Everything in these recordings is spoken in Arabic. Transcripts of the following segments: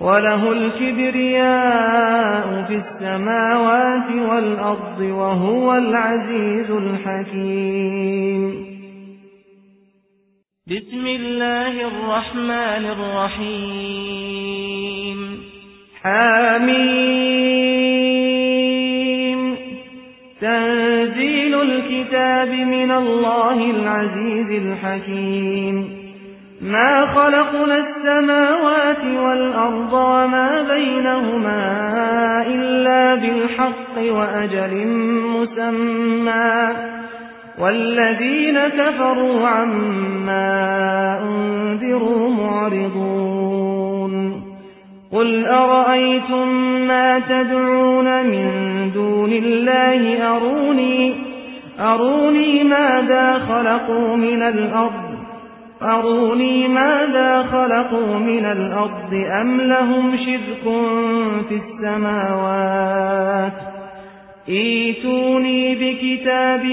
وله الكبرياء في السماوات والأرض وهو العزيز الحكيم. بسم الله الرحمن الرحيم. حميم. تنزيل الكتاب من الله العزيز الحكيم. ما خلقنا السماوات والأرض وما بينهما إلا بالحق وأجل مسمى. والذين كفروا عما أنذروا معرضون. قل أرأيتم ما تدعون من دون الله؟ أروني أروني ماذا خلقوا من الأرض؟ أروني ماذا خلقوا من الأرض أم لهم شرك في السماوات؟ إيتوني بكتاب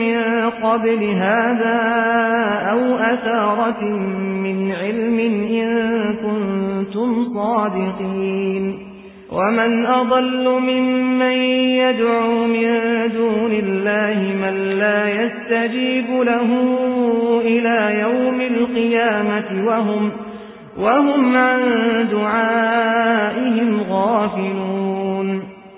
من قبل هذا أو أثارة من علم إن كنتم صادقين. ومن أضل ممن يدعو من دون الله من لا يستجيب له إلى يوم القيامة وهم, وهم عن دعائهم غافلون.